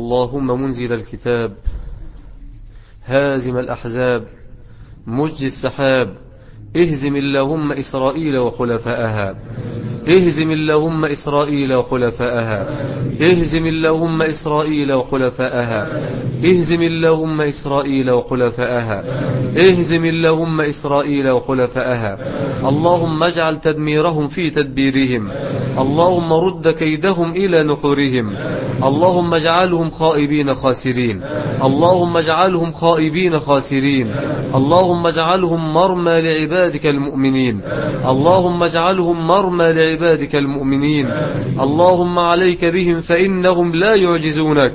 اللهم منزل الكتاب هازم الأحزاب مجد السحاب اهزم اللهم إسرائيل وخلفاءها. اهزم اللهم إسرائيل وخلفاءها. اهزم اللهم إسرائيل وخلفاءها. اهزم اللهم إسرائيل وخلفاءها. اهزم اللهم إسرائيل وخلفاءها. اللهم اجعل تدميرهم في تدبيرهم. اللهم رد كيدهم إلى نحورهم. اللهم اجعلهم خائبين خاسرين. اللهم اجعلهم خائبين خاسرين. اللهم اجعلهم مرمى لعبادك المؤمنين. اللهم اجعلهم مرمى لعبادك المؤمنين. اللهم عليك بهم فإنهم لا يعجزونك.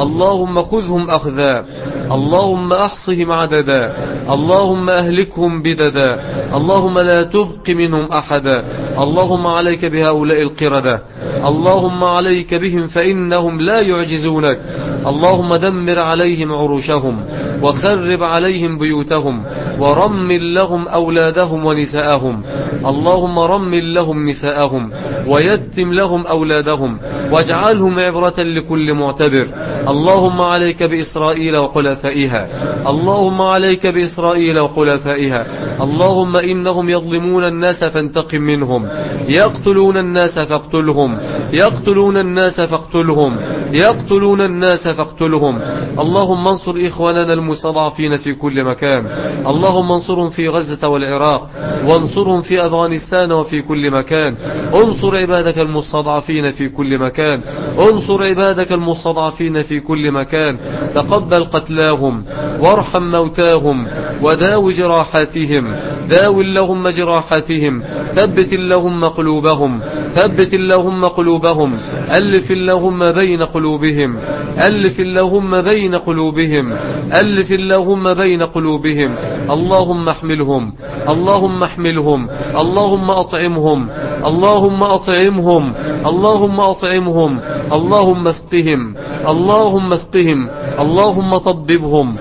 اللهم خذهم أخذا. اللهم أحصهم عددا. اللهم أهلكهم بددا. اللهم لا تبق منهم أحدا. اللهم عليك بهؤلاء القردة. اللهم عليك بهم فإنهم لا يعجزونك. اللهم دمر عليهم عروشهم. وخرب عليهم بيوتهم. ورمل لهم أولادهم ونساءهم. اللهم رمل لهم نساءهم ويتم لهم أولادهم واجعلهم عبرة لكل معتبر. اللهم عليك بإسرائيل وخلفائها. اللهم عليك بإسرائيل وخلفائها. اللهم إنهم يظلمون الناس فانتقم منهم. يقتلون الناس فاقتلهم. يقتلون الناس فاقتلهم. يقتلون الناس فاقتلهم. اللهم انصر إخواننا المستضعفين في كل مكان. اللهم انصرهم في غزة والعراق. وانصرهم في أفغانستان وفي كل مكان. انصر عبادك المستضعفين في كل مكان. انصر عبادك المستضعفين في كل مكان تقبل قتلاهم وارحم موتاهم وداو جراحاتهم داو اللهم جراحاتهم ثبت اللهم قلوبهم ثبت اللهم قلوبهم ألف اللهم بين قلوبهم ألف اللهم بين قلوبهم ألف اللهم بين قلوبهم. اللهم احملهم اللهم احملهم اللهم أطعمهم اللهم أطعمهم. اللهم أطعمهم. اللهم اسقهم. اللهم اسقهم. اللهم طببهم.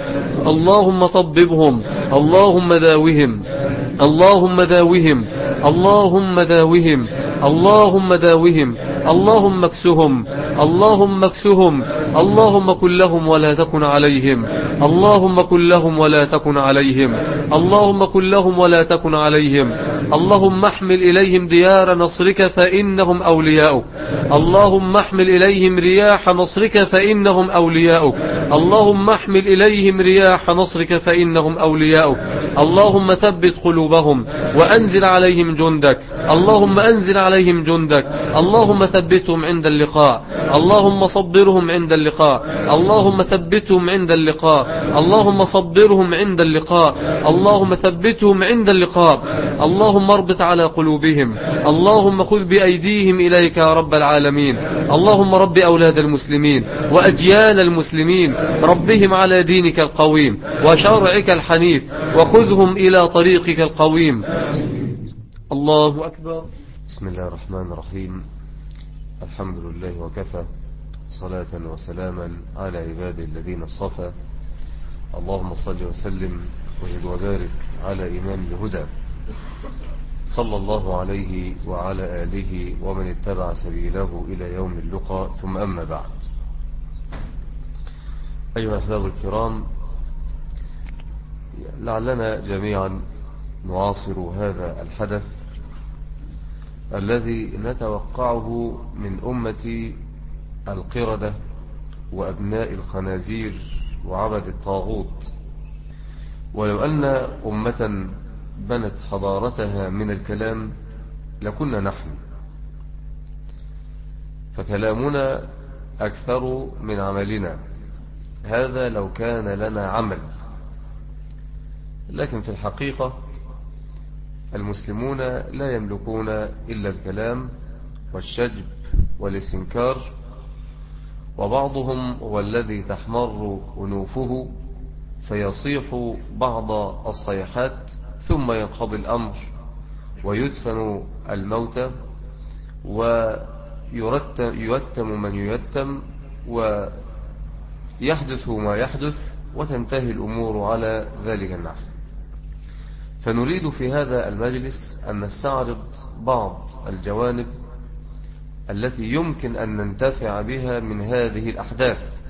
اللهم طببهم. اللهم داوهم اللهم داوهم اللهم داوهم اللهم داوهم اللهم اكسهم. اللهم اكسهم. اللهم كن لهم ولا تكن عليهم. اللهم كن لهم ولا تكن عليهم. اللهم كن لهم ولا تكن عليهم. اللهم احمل إليهم ديار نصرك فإنهم أولياؤك. اللهم احمل إليهم رياح نصرك فإنهم أولياؤك. اللهم احمل إليهم رياح نصرك فإنهم أولياؤك. اللهم ثبت قلوبهم وأنزل عليهم جندك. اللهم أنزل عليهم جندك. اللهم ثبتهم عند اللقاء. اللهم صبرهم عند اللقاء. اللهم ثبتهم عند اللقاء. اللهم صبرهم عند اللقاء. اللهم ثبتهم عند اللقاء. اللهم اربط على قلوبهم. اللهم خذ بأيديهم إليك يا رب العالمين. اللهم رب أولاد المسلمين وأجيال المسلمين. ربهم على دينك القويم وشرعك الحنيف وخذهم إلى طريقك القويم. الله أكبر. بسم الله الرحمن الرحيم. الحمد لله وكفى. صلاة وسلاما على عباد الذين اصطفى. اللهم صل وسلم وزد وبارك على إمام الهدى. صلى الله عليه وعلى آله ومن اتبع سبيله إلى يوم اللقاء ثم أما بعد. أيها الأحباب الكرام لعلنا جميعا نعاصر هذا الحدث الذي نتوقعه من أمة القردة وأبناء الخنازير وعبد الطاغوت. ولو أن أمة بنت حضارتها من الكلام لكنا نحن. فكلامنا أكثر من عملنا. هذا لو كان لنا عمل. لكن في الحقيقة المسلمون لا يملكون إلا الكلام والشجب والاستنكار وبعضهم هو الذي تحمر أنوفه فيصيح بعض الصيحات ثم ينقضي الأمر ويدفن الموتى ويتم من يتم ويحدث ما يحدث وتنتهي الأمور على ذلك النحو. فنريد في هذا المجلس أن نستعرض بعض الجوانب التي يمكن أن ننتفع بها من هذه الأحداث.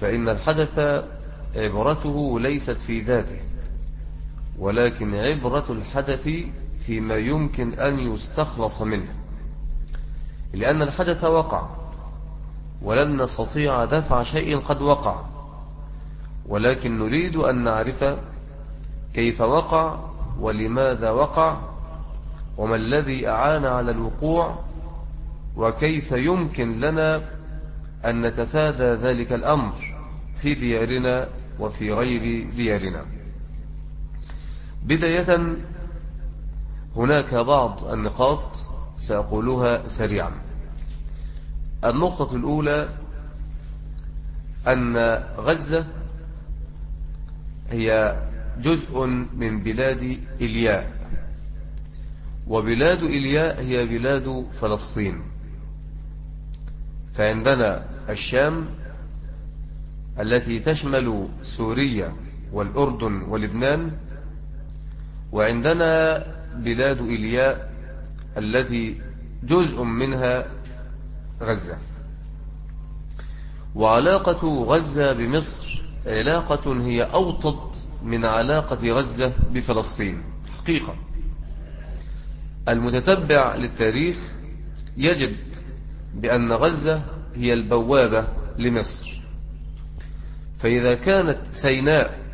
فإن الحدث عبرته ليست في ذاته. ولكن عبرة الحدث فيما يمكن أن يستخلص منه. لأن الحدث وقع ولن نستطيع دفع شيء قد وقع. ولكن نريد أن نعرف كيف وقع ولماذا وقع وما الذي أعان على الوقوع وكيف يمكن لنا أن نتفادى ذلك الأمر في ديارنا وفي غير ديارنا. بداية هناك بعض النقاط سأقولها سريعا. النقطة الأولى أن غزة هي جزء من بلاد إلياء وبلاد إلياء هي بلاد فلسطين. فعندنا الشام التي تشمل سوريا والأردن ولبنان وعندنا بلاد إلياء التي جزء منها غزة. وعلاقة غزة بمصر علاقة هي أوطد من علاقة غزة بفلسطين. حقيقة. المتتبع للتاريخ يجد بأن غزة هي البوابة لمصر. فإذا كانت سيناء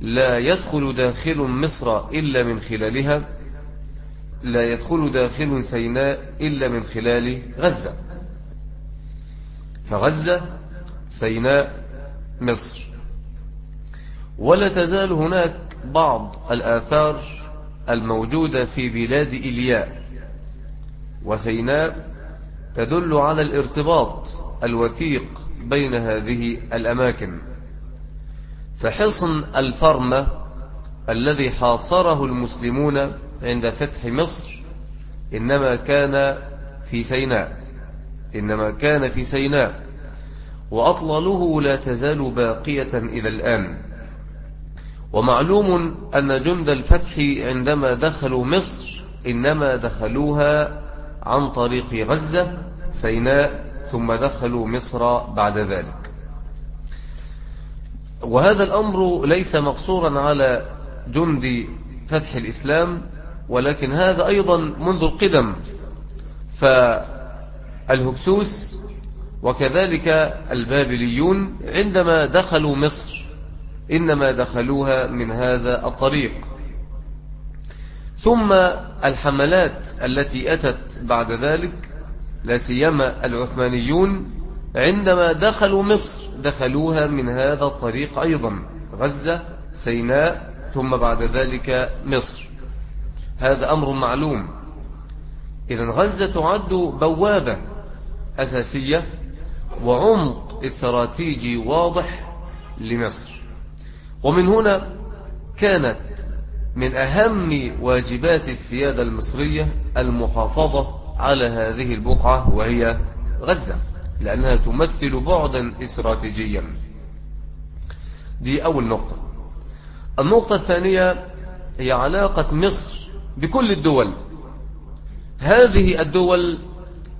لا يدخل داخل مصر إلا من خلالها لا يدخل داخل سيناء إلا من خلال غزة. فغزة سيناء مصر. ولا تزال هناك بعض الآثار الموجودة في بلاد إلياء. وسيناء تدل على الارتباط الوثيق بين هذه الأماكن. فحصن الفرمة الذي حاصره المسلمون عند فتح مصر إنما كان في سيناء. إنما كان في سيناء. وأطلاله لا تزال باقية إلى الآن. ومعلوم أن جند الفتح عندما دخلوا مصر إنما دخلوها عن طريق غزة سيناء ثم دخلوا مصر بعد ذلك. وهذا الأمر ليس مقصورا على جند فتح الإسلام ولكن هذا أيضا منذ القدم. فالهكسوس وكذلك البابليون عندما دخلوا مصر إنما دخلوها من هذا الطريق. ثم الحملات التي أتت بعد ذلك لا سيما العثمانيون عندما دخلوا مصر دخلوها من هذا الطريق أيضا غزة سيناء ثم بعد ذلك مصر. هذا أمر معلوم. إذا غزة تعد بوابة أساسية وعمق استراتيجي واضح لمصر. ومن هنا كانت من أهم واجبات السيادة المصرية المحافظة على هذه البقعة وهي غزة. لأنها تمثل بعدا استراتيجيا. دي أول نقطة. النقطة الثانية هي علاقة مصر بكل الدول. هذه الدول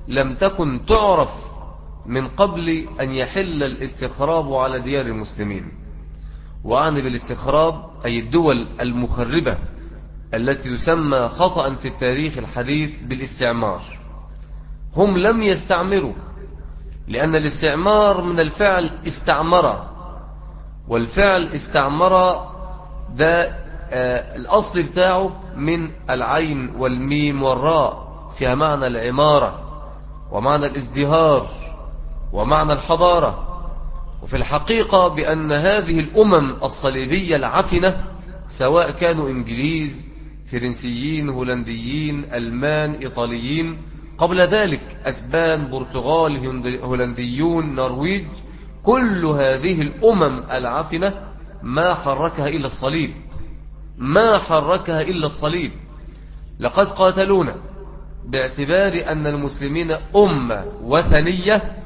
لم تكن تعرف من قبل أن يحل الاستخراب على ديار المسلمين. وأعني بالاستخراب أي الدول المخربة التي تسمى خطأ في التاريخ الحديث بالاستعمار. هم لم يستعمروا. لأن الاستعمار من الفعل استعمر. والفعل استعمر ده آه الأصل بتاعه من العين والميم والراء فيها معنى العمارة ومعنى الازدهار ومعنى الحضارة. وفي الحقيقة بأن هذه الأمم الصليبية العفنة سواء كانوا إنجليز فرنسيين هولنديين ألمان إيطاليين قبل ذلك أسبان برتغال هولنديون نرويج كل هذه الأمم العفنة ما حركها إلا الصليب. ما حركها إلا الصليب. لقد قاتلونا باعتبار أن المسلمين أمة وثنية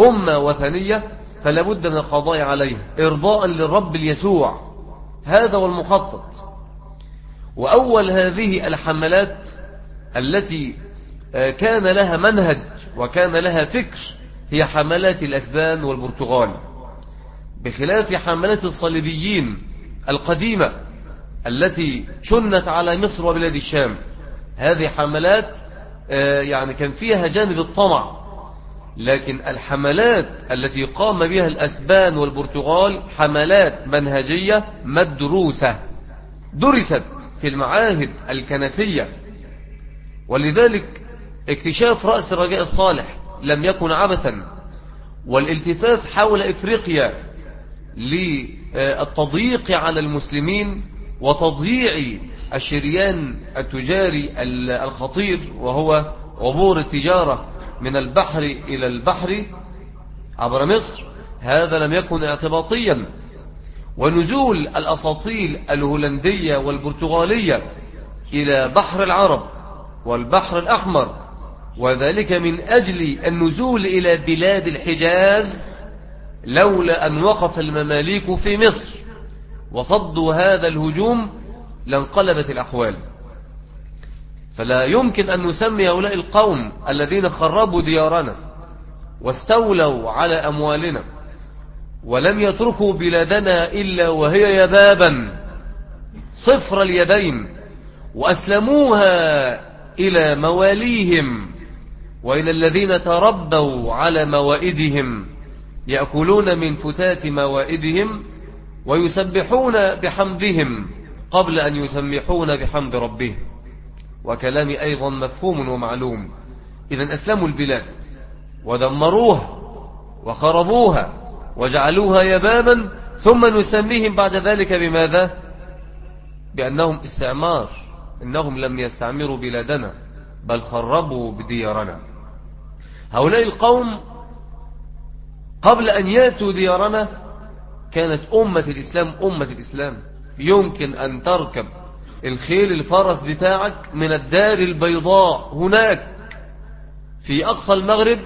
أمة وثنية فلا بد من القضاء عليها. إرضاء للرب اليسوع. هذا هو المخطط. وأول هذه الحملات التي كان لها منهج وكان لها فكر هي حملات الأسبان والبرتغال. بخلاف حملات الصليبيين القديمة التي شنت على مصر وبلاد الشام هذه حملات آه، يعني كان فيها جانب الطمع. لكن الحملات التي قام بها الأسبان والبرتغال حملات منهجية مدروسة درست في المعاهد الكنسية. ولذلك اكتشاف رأس الرجاء الصالح لم يكن عبثا والالتفاف حول إفريقيا للتضييق على المسلمين وتضييع الشريان التجاري الخطير وهو عبور التجارة من البحر إلى البحر عبر مصر هذا لم يكن اعتباطيا. ونزول الأساطيل الهولندية والبرتغالية إلى بحر العرب والبحر الأحمر وذلك من أجل النزول إلى بلاد الحجاز لولا أن وقف المماليك في مصر. وصدوا هذا الهجوم لانقلبت الأحوال فلا يمكن أن نسمي هؤلاء القوم الذين خربوا ديارنا واستولوا على أموالنا ولم يتركوا بلادنا إلا وهي يبابا صفر اليدين وأسلموها إلى مواليهم. وإلى الذين تربوا على موائدهم يأكلون من فتات موائدهم ويسبحون بحمدهم قبل أن يسمحون بحمد ربهم وكلامي أيضا مفهوم ومعلوم. إذا أسلموا البلاد ودمروها وخربوها وجعلوها يبابا ثم نسميهم بعد ذلك بماذا؟ بأنهم استعمار إنهم لم يستعمروا بلادنا بل خربوا بديارنا. هؤلاء القوم قبل أن يأتوا ديارنا كانت أمة الإسلام أمة الإسلام. يمكن أن تركب الخيل الفرس بتاعك من الدار البيضاء هناك في أقصى المغرب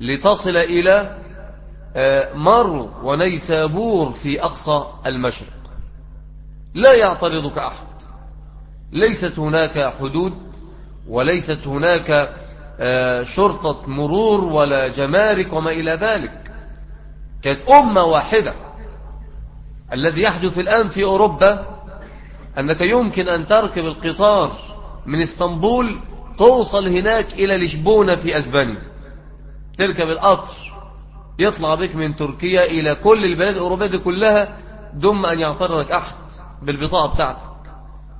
لتصل إلى آه، مر ونيسابور في أقصى المشرق. لا يعترضك أحد. ليست هناك حدود وليست هناك شرطة مرور ولا جمارك وما إلى ذلك. كانت أمة واحدة. الذي يحدث الآن في أوروبا أنك يمكن أن تركب القطار من إسطنبول توصل هناك إلى لشبونة في أسبانيا. تركب القطر يطلع بك من تركيا إلى كل البلاد الأوروبية دي كلها دم أن يعترضك أحد بالبطاقة بتاعتك.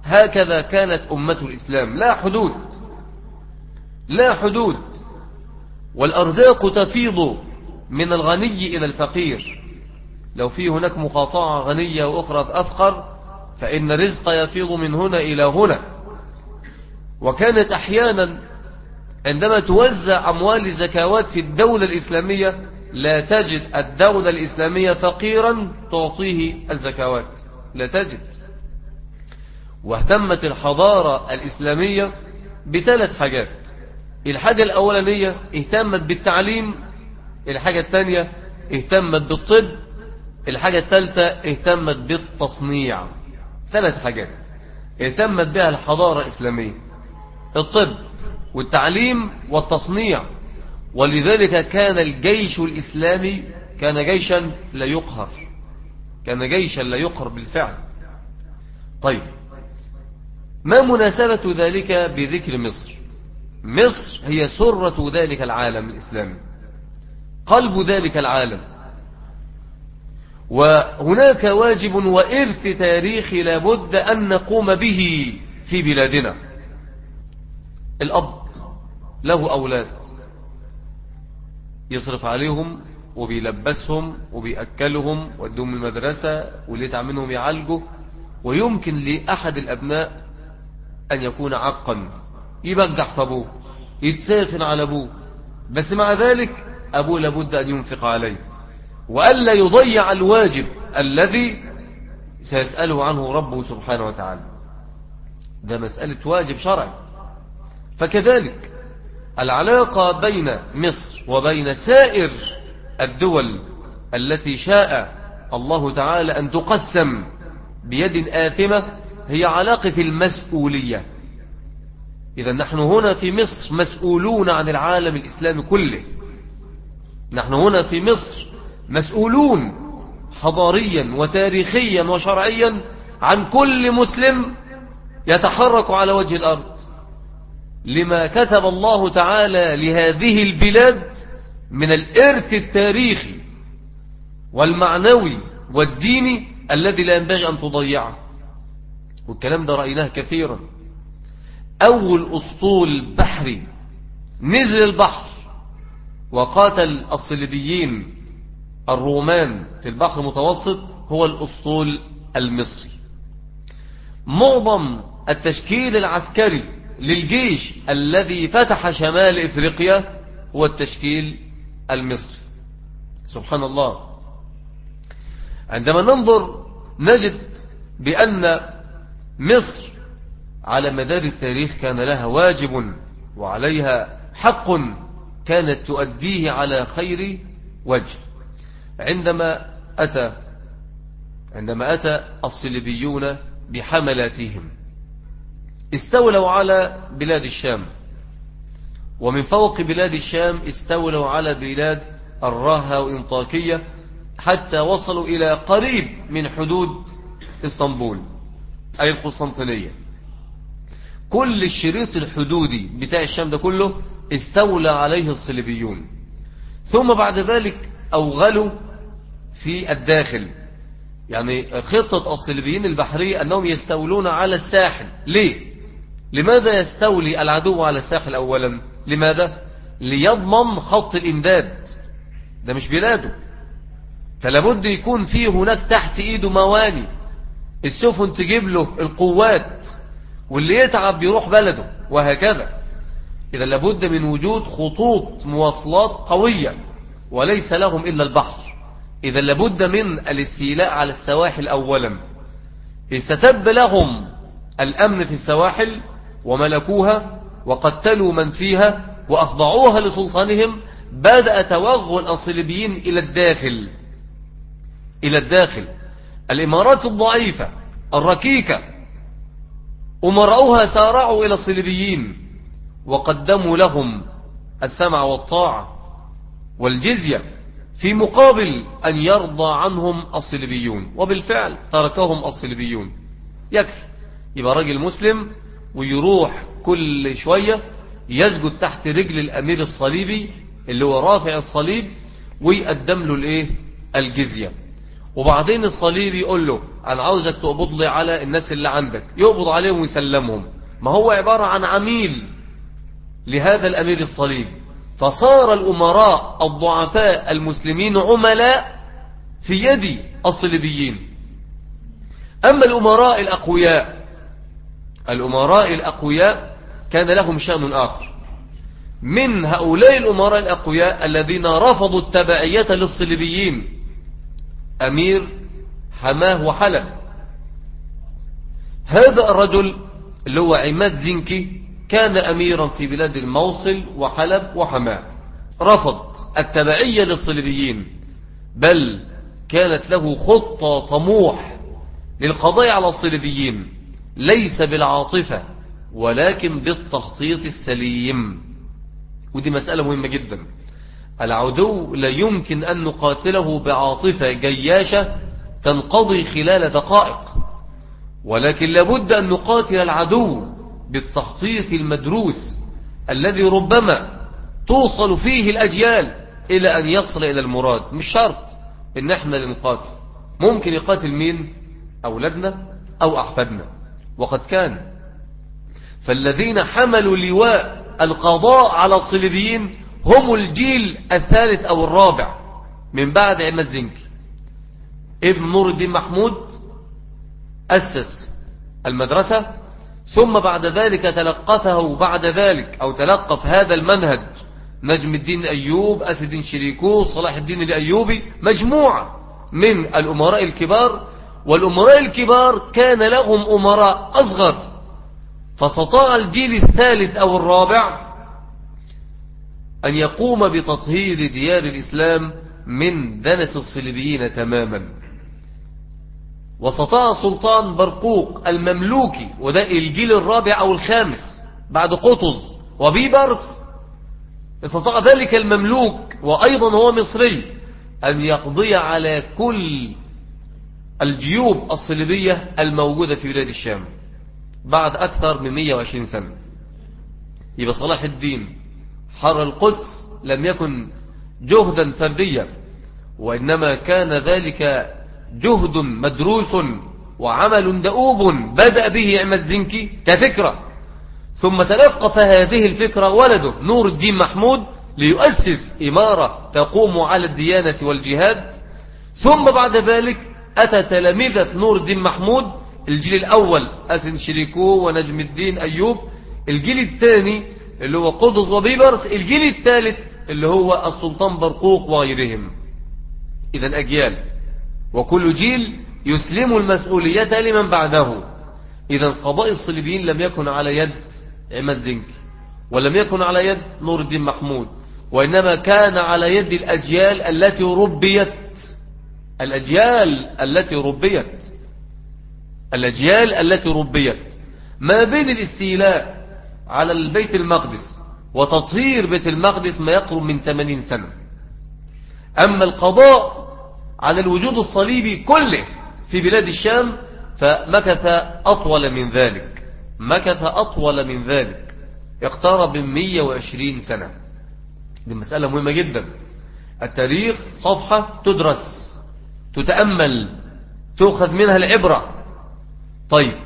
هكذا كانت أمة الإسلام. لا حدود. لا حدود. والأرزاق تفيض من الغني إلى الفقير. لو في هناك مقاطعة غنية وأخرى أفقر فإن رزق يفيض من هنا إلى هنا. وكانت أحيانا عندما توزع أموال الزكوات في الدولة الإسلامية لا تجد الدولة الإسلامية فقيرا تعطيه الزكوات. لا تجد. واهتمت الحضارة الإسلامية بثلاث حاجات. الحاجة الأولانية اهتمت بالتعليم الحاجة الثانية اهتمت بالطب الحاجة الثالثة اهتمت بالتصنيع. ثلاث حاجات. اهتمت بها الحضارة الإسلامية. الطب والتعليم والتصنيع. ولذلك كان الجيش الإسلامي كان جيشا لا يقهر. كان جيشا لا يقهر بالفعل. طيب ما مناسبة ذلك بذكر مصر؟ مصر هي سرة ذلك العالم الإسلامي. قلب ذلك العالم. وهناك واجب وإرث تاريخي لابد أن نقوم به في بلادنا. الأب له أولاد. يصرف عليهم وبيلبسهم وبيأكلهم ودهم المدرسة واللي تعملهم يعالجوا ويمكن لأحد الأبناء أن يكون عقا يبجح في أبوه يتسافن على أبوه بس مع ذلك أبوه لابد أن ينفق عليه. وألا يضيع الواجب الذي سيسأله عنه ربه سبحانه وتعالى. ده مسألة واجب شرعي. فكذلك العلاقة بين مصر وبين سائر الدول التي شاء الله تعالى أن تقسم بيد آثمة هي علاقة المسؤولية. إذا نحن هنا في مصر مسؤولون عن العالم الإسلامي كله. نحن هنا في مصر مسؤولون حضاريا وتاريخيا وشرعيا عن كل مسلم يتحرك على وجه الأرض. لما كتب الله تعالى لهذه البلاد من الإرث التاريخي والمعنوي والديني الذي لا ينبغي أن تضيعه. والكلام ده رأيناه كثيرا. أول أسطول بحري نزل البحر وقاتل الصليبيين الرومان في البحر المتوسط هو الأسطول المصري. معظم التشكيل العسكري للجيش الذي فتح شمال إفريقيا هو التشكيل المصري. سبحان الله. عندما ننظر نجد بأن مصر على مدار التاريخ كان لها واجب وعليها حق كانت تؤديه على خير وجه. عندما أتى عندما أتى الصليبيون بحملاتهم استولوا على بلاد الشام. ومن فوق بلاد الشام استولوا على بلاد الراها وإنطاكية حتى وصلوا إلى قريب من حدود إسطنبول أي القسطنطينية. كل الشريط الحدودي بتاع الشام ده كله استولى عليه الصليبيون. ثم بعد ذلك أوغلوا في الداخل. يعني خطة الصليبيين البحرية أنهم يستولون على الساحل. ليه؟ لماذا يستولي العدو على الساحل أولا؟ لماذا؟ ليضمن خط الإمداد. ده مش بلاده. فلابد يكون فيه هناك تحت إيده مواني. السفن تجيب له القوات. واللي يتعب بيروح بلده وهكذا. إذا لابد من وجود خطوط مواصلات قوية وليس لهم إلا البحر. إذا لابد من الاستيلاء على السواحل أولا. استتب لهم الأمن في السواحل وملكوها وقتلوا من فيها وأخضعوها لسلطانهم بدأ توغل الصليبيين إلى الداخل. إلى الداخل. الإمارات الضعيفة الركيكة أمرأوها سارعوا إلى الصليبيين وقدموا لهم السمع والطاعة والجزية في مقابل أن يرضى عنهم الصليبيون. وبالفعل تركهم الصليبيون. يكفي. يبقى راجل مسلم ويروح كل شوية يسجد تحت رجل الأمير الصليبي اللي هو رافع الصليب ويقدم له الإيه؟ الجزية. وبعدين الصليبي يقول له أنا عاوزك تقبض لي على الناس اللي عندك. يقبض عليهم ويسلمهم. ما هو عبارة عن عميل لهذا الأمير الصليب فصار الأمراء الضعفاء المسلمين عملاء في يد الصليبيين. أما الأمراء الأقوياء الأمراء الأقوياء كان لهم شأن آخر. من هؤلاء الأمراء الأقوياء الذين رفضوا التبعية للصليبيين أمير حماه وحلب. هذا الرجل اللي هو عماد زنكي كان أميرا في بلاد الموصل وحلب وحماه. رفض التبعية للصليبيين بل كانت له خطة طموح للقضاء على الصليبيين. ليس بالعاطفة ولكن بالتخطيط السليم. ودي مسألة مهمة جدا. العدو لا يمكن أن نقاتله بعاطفة جياشة تنقضي خلال دقائق ولكن لابد أن نقاتل العدو بالتخطيط المدروس الذي ربما توصل فيه الأجيال إلى أن يصل إلى المراد. مش شرط إن إحنا اللي نقاتل. ممكن يقاتل مين؟ أولادنا أو أحفادنا. وقد كان. فالذين حملوا لواء القضاء على الصليبيين هم الجيل الثالث أو الرابع من بعد عماد زنكي ابن نور الدين محمود أسس المدرسة ثم بعد ذلك تلقفه بعد ذلك أو تلقف هذا المنهج نجم الدين أيوب أسد الدين شريكو صلاح الدين الأيوبي مجموعة من الأمراء الكبار. والأمراء الكبار كان لهم أمراء أصغر. فاستطاع الجيل الثالث أو الرابع أن يقوم بتطهير ديار الإسلام من دنس الصليبيين تماما. واستطاع سلطان برقوق المملوكي وده الجيل الرابع أو الخامس بعد قطز وبيبرس استطاع ذلك المملوك وأيضا هو مصري أن يقضي على كل الجيوب الصليبية الموجودة في بلاد الشام بعد أكثر من 120 سنة. يبقى صلاح الدين حر القدس لم يكن جهدا فرديا وإنما كان ذلك جهد مدروس وعمل دؤوب بدأ به عمد زنكي كفكرة. ثم تلقف هذه الفكرة ولده نور الدين محمود ليؤسس إمارة تقوم على الديانة والجهاد. ثم بعد ذلك أتى تلامذة نور الدين محمود الجيل الأول أسن شريكو ونجم الدين أيوب الجيل الثاني اللي هو قدس وبيبرس الجيل الثالث اللي هو السلطان برقوق وغيرهم. إذا أجيال وكل جيل يسلم المسؤولية لمن بعده. إذا قضاء الصليبيين لم يكن على يد عماد زنكي ولم يكن على يد نور الدين محمود وإنما كان على يد الأجيال التي ربيت. الأجيال التي ربيت. الأجيال التي ربيت. ما بين الاستيلاء على البيت المقدس. وتطهير بيت المقدس ما يقرب من 80 سنة. أما القضاء على الوجود الصليبي كله في بلاد الشام فمكث أطول من ذلك. مكث أطول من ذلك. اقترب من 120 سنة. دي مسألة مهمة جدا. التاريخ صفحة تدرس تتأمل تأخذ منها العبرة. طيب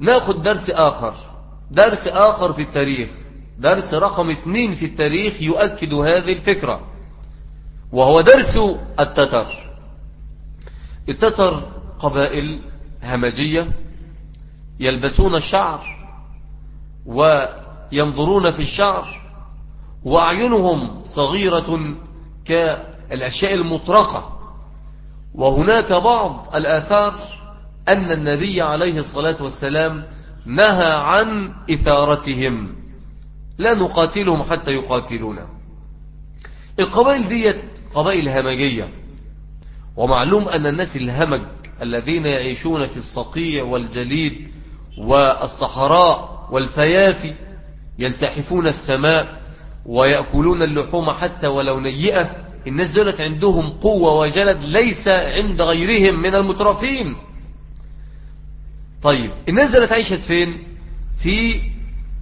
ناخذ درس آخر. درس آخر في التاريخ. درس رقم اثنين في التاريخ يؤكد هذه الفكرة. وهو درس التتر. التتر قبائل همجية يلبسون الشعر وينظرون في الشعر وأعينهم صغيرة كالأشياء المطرقة. وهناك بعض الآثار أن النبي عليه الصلاة والسلام نهى عن إثارتهم. لا نقاتلهم حتى يقاتلونا. القبائل ديت قبائل همجية. ومعلوم أن الناس الهمج الذين يعيشون في الصقيع والجليد والصحراء والفيافي يلتحفون السماء ويأكلون اللحوم حتى ولو نيئة. الناس ذلك عندهم قوة وجلد ليس عند غيرهم من المترفين. طيب الناس ذلك عيشت فين؟ في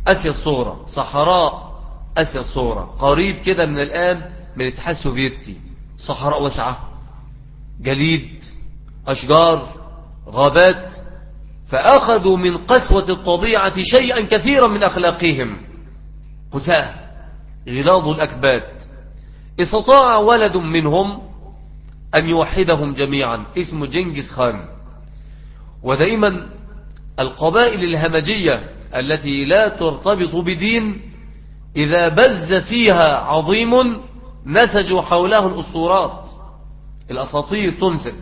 أسيا الصغرى صحراء أسيا الصغرى قريب كده من الآن من الاتحاد السوفيتي صحراء واسعة جليد أشجار غابات فأخذوا من قسوة الطبيعة شيئا كثيرا من أخلاقهم. قساه غلاظ الأكباد. استطاع ولد منهم أن يوحدهم جميعا اسمه جنجز خان. ودائما القبائل الهمجية التي لا ترتبط بدين إذا بز فيها عظيم نسجوا حوله الأسطورات. الأساطير تنسج.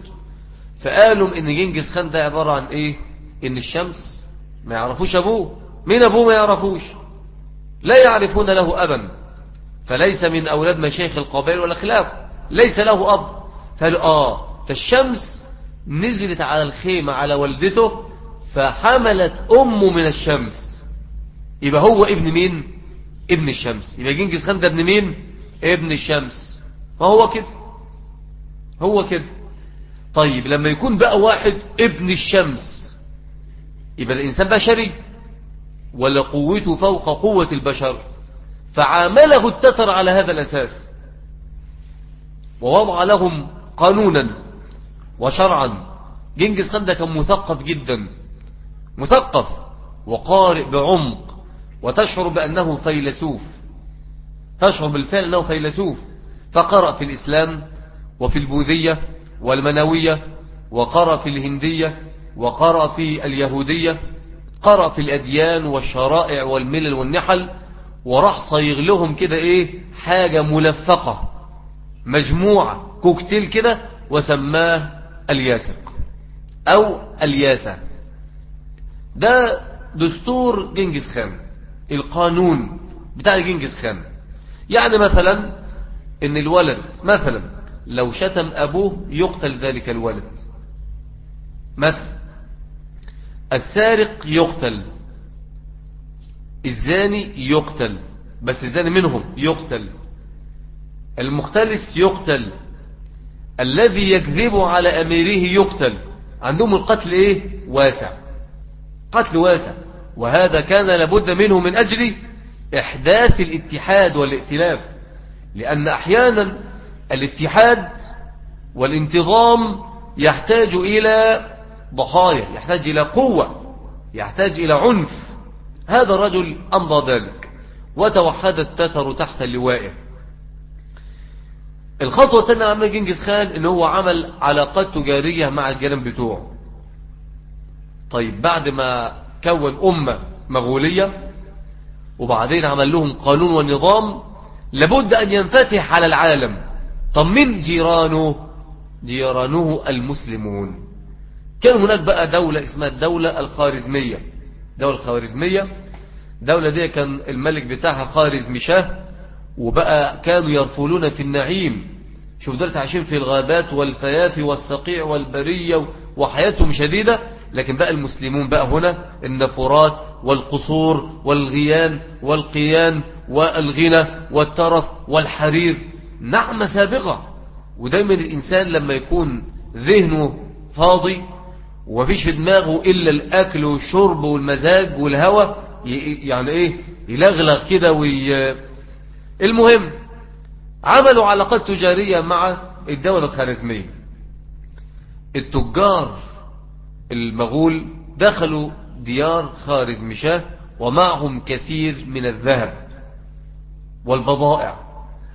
فقالوا إن جنجز خان ده عبارة عن إيه؟ إن الشمس ما يعرفوش أبوه. مين أبوه ما يعرفوش؟ لا يعرفون له أبا. فليس من أولاد مشايخ القبائل ولا خلاف. ليس له أب. فقالوا آه فالشمس نزلت على الخيمة على والدته فحملت أمه من الشمس. يبقى هو ابن مين؟ ابن الشمس. يبقى جنجز خان ده ابن مين؟ ابن الشمس. ما هو كده؟ هو كده. طيب لما يكون بقى واحد ابن الشمس يبقى الإنسان بشري ولا قوته فوق قوة البشر؟ فعامله التتر على هذا الأساس. ووضع لهم قانونا وشرعا. جنجز خان ده كان مثقف جدا. مثقف وقارئ بعمق وتشعر بأنه فيلسوف. تشعر بالفعل أنه فيلسوف. فقرأ في الإسلام وفي البوذية والمنوية وقرأ في الهندية وقرأ في اليهودية قرأ في الأديان والشرائع والملل والنحل وراح صيغ لهم كده إيه؟ حاجة ملفقة مجموعة كوكتيل كده وسماه الياسق أو الياسة. ده دستور جنجز خان القانون بتاع جنجز خان. يعني مثلا إن الولد مثلا لو شتم أبوه يقتل ذلك الولد. مثلا السارق يقتل الزاني يقتل بس الزاني منهم يقتل المختلس يقتل الذي يكذب على أميره يقتل. عندهم القتل إيه؟ واسع. قتل واسع وهذا كان لابد منه من أجل إحداث الاتحاد والائتلاف لأن أحيانا الاتحاد والانتظام يحتاج إلى ضحايا يحتاج إلى قوة يحتاج إلى عنف. هذا الرجل أمضى ذلك وتوحد التتر تحت اللوائه الخطوة الثانية عمل جنجز خان إن هو عمل علاقات تجارية مع الجيران بتوعه. طيب بعد ما كون أمة مغولية وبعدين عمل لهم قانون ونظام لابد أن ينفتح على العالم. طب من جيرانه؟ جيرانه المسلمون. كان هناك بقى دولة اسمها الدولة الخارزمية. دولة الخارزمية دولة دي كان الملك بتاعها خارزمي شاه وبقى كانوا يرفلون في النعيم. شوف دولة عايشين في الغابات والفيافي والصقيع والبرية وحياتهم شديدة. لكن بقى المسلمون بقى هنا النفورات والقصور والغيان والقيان والغنى والترف والحرير نعمة سابقة. ودايما الإنسان لما يكون ذهنه فاضي ومفيش في دماغه إلا الأكل والشرب والمزاج والهوى يعني إيه يلغلغ كده وي... المهم عملوا علاقات تجارية مع الدولة الخارزمية. التجار المغول دخلوا ديار خارزمشاه ومعهم كثير من الذهب والبضائع.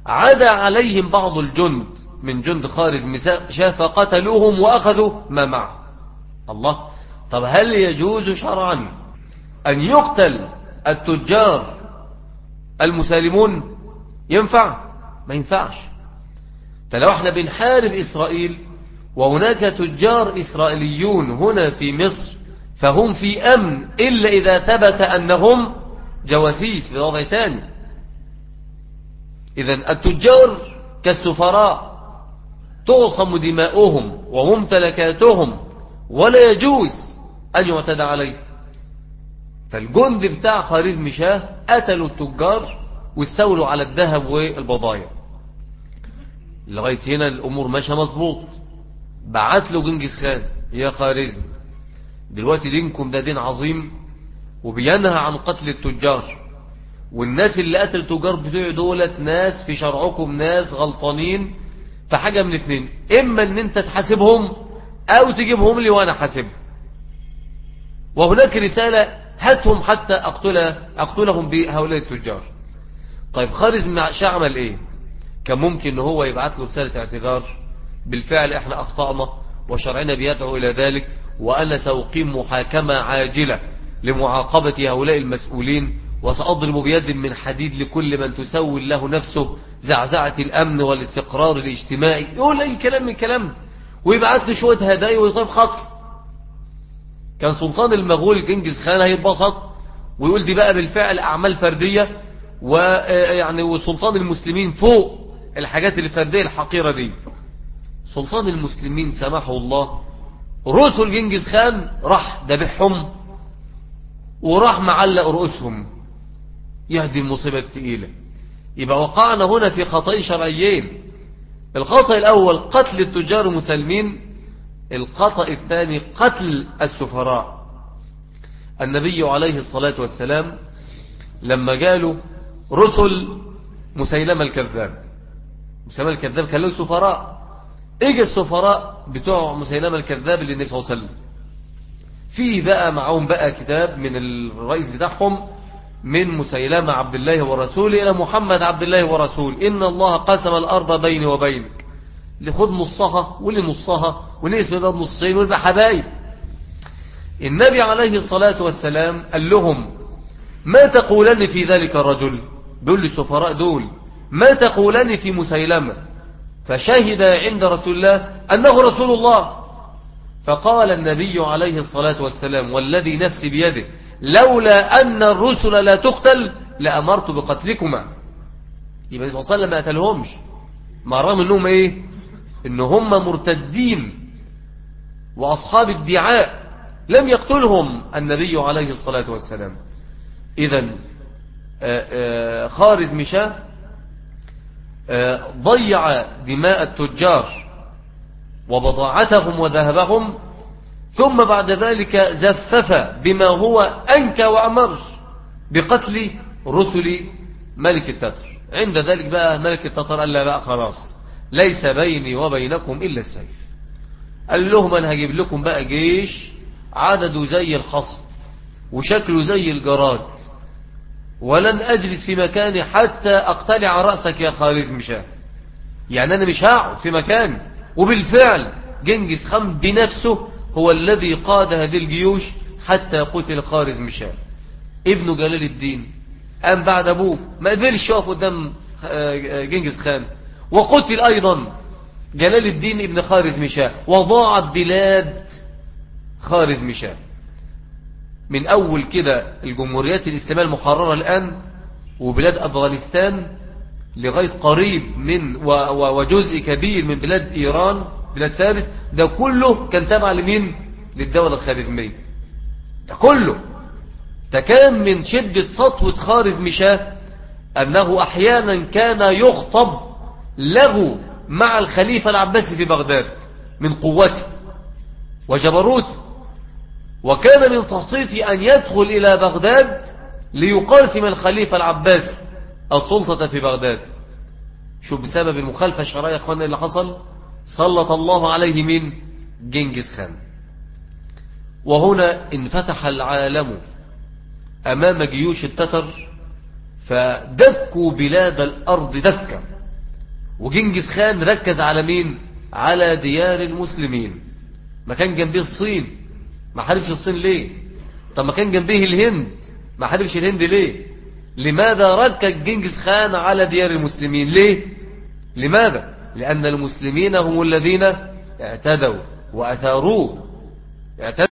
عدا عليهم بعض الجند من جند خارزمشاه فقتلوهم وأخذوا ما معه. الله. طب هل يجوز شرعا أن يقتل التجار المسالمون؟ ينفع؟ ما ينفعش. فلو إحنا بنحارب إسرائيل وهناك تجار إسرائيليون هنا في مصر فهم في أمن إلا إذا ثبت أنهم جواسيس بوضع تاني إذا التجار كالسفراء تعصم دماؤهم وممتلكاتهم ولا يجوز أن يعتدى عليه. فالجند بتاع خارزم شاه قتلوا التجار واستولوا على الذهب والبضايع. لغاية هنا الأمور ماشية مظبوط. بعت له جنجز خان يا خارزم دلوقتي دينكم ده دين عظيم وبينهى عن قتل التجار. والناس اللي قتل التجار بتوع دولت ناس في شرعكم ناس غلطانين فحاجة من اتنين. إما إن أنت تحاسبهم أو تجيبهم لي وأنا حاسبهم وهناك رسالة هاتهم حتى أقتل أقتلهم بهؤلاء التجار. طيب خارز عمل إيه؟ كان ممكن إن هو يبعث له رسالة اعتذار. بالفعل إحنا اخطأنا وشرعنا بيدعو إلى ذلك وأنا سأقيم محاكمة عاجلة لمعاقبة هؤلاء المسؤولين وسأضرب بيد من حديد لكل من تسول له نفسه زعزعة الأمن والاستقرار الاجتماعي. يقول أي كلام من كلام. ويبعث له شوية هدايا ويطيب خطر كان سلطان المغول جنجز خان هيتبسط ويقول دي بقى بالفعل أعمال فردية ويعني وسلطان المسلمين فوق الحاجات الفردية الحقيرة دي. سلطان المسلمين سمحه الله. رسل جنجز خان راح دبحهم وراح معلق رؤوسهم. يهدي المصيبة التقيلة يبقى وقعنا هنا في خطأين شرعيين. الخطأ الأول قتل التجار المسلمين. الخطأ الثاني قتل السفراء. النبي عليه الصلاة والسلام لما قالوا رسل مسيلمة الكذاب. مسيلمة الكذاب كان له سفراء. اجى السفراء بتوع مسيلمة الكذاب اللي النبي صلى الله عليه وسلم. فيه بقى معهم بقى كتاب من الرئيس بتاعهم من مسيلمة عبد الله ورسوله إلى محمد عبد الله ورسول. إن الله قسم الأرض بيني وبينك لخد نصها واللي نصها ونقسم بقى نصين ونبقى حبايب النبي عليه الصلاة والسلام قال لهم ما تقولن في ذلك الرجل؟ بيقول للسفراء دول ما تقولن في مسيلمة؟ فشهد عند رسول الله أنه رسول الله. فقال النبي عليه الصلاة والسلام والذي نفسي بيده لولا أن الرسل لا تقتل لأمرت بقتلكما. يبقى صلى الله عليه وسلم ما قتلهمش. مع الرغم أنهم إيه؟ إن هم مرتدين. وأصحاب الدعاء لم يقتلهم النبي عليه الصلاة والسلام. إذا خارز مشاه ضيع دماء التجار وبضاعتهم وذهبهم ثم بعد ذلك زفف بما هو أنكى وأمر بقتل رسل ملك التتر. عند ذلك بقى ملك التتر قال لا بقى خلاص ليس بيني وبينكم إلا السيف. قال لهم أنا هجيب لكم بقى جيش عدده زي الحصى وشكله زي الجراد. ولن أجلس في مكاني حتى أقتلع رأسك يا خالد مشاه يعني أنا مش هقعد في مكاني. وبالفعل جنجز خان بنفسه هو الذي قاد هذه الجيوش حتى قتل خارز مشاه ابن جلال الدين. قام بعد أبوه. ما قدرش يقف قدام جنجز خان. وقتل أيضا جلال الدين ابن خارز مشاه وضاعت بلاد خارز مشاه من أول كده الجمهوريات الإسلامية المحررة الآن وبلاد أفغانستان لغاية قريب من وجزء كبير من بلاد إيران بلاد فارس ده كله كان تابع لمين؟ للدولة الخارزمية. ده كله. ده كان من شدة سطوة خارز مشاه أنه أحيانا كان يخطب له مع الخليفة العباسي في بغداد من قوته وجبروته. وكان من تخطيطه أن يدخل إلى بغداد ليقاسم الخليفة العباسي السلطة في بغداد. شو بسبب المخالفة الشرعية أخوانا اللي حصل؟ سلط الله عليه من جنجز خان. وهنا انفتح العالم أمام جيوش التتر فدكوا بلاد الأرض دكا وجنجز خان ركز على مين؟ على ديار المسلمين. ما كان جنبيه الصين. ما حاربش الصين ليه؟ طب ما كان جنبيه الهند. ما حاربش الهند ليه؟ لماذا ركز جنجز خان على ديار المسلمين؟ ليه؟ لماذا؟ لأن المسلمين هم الذين اعتدوا وأثاروه. اعتدوا.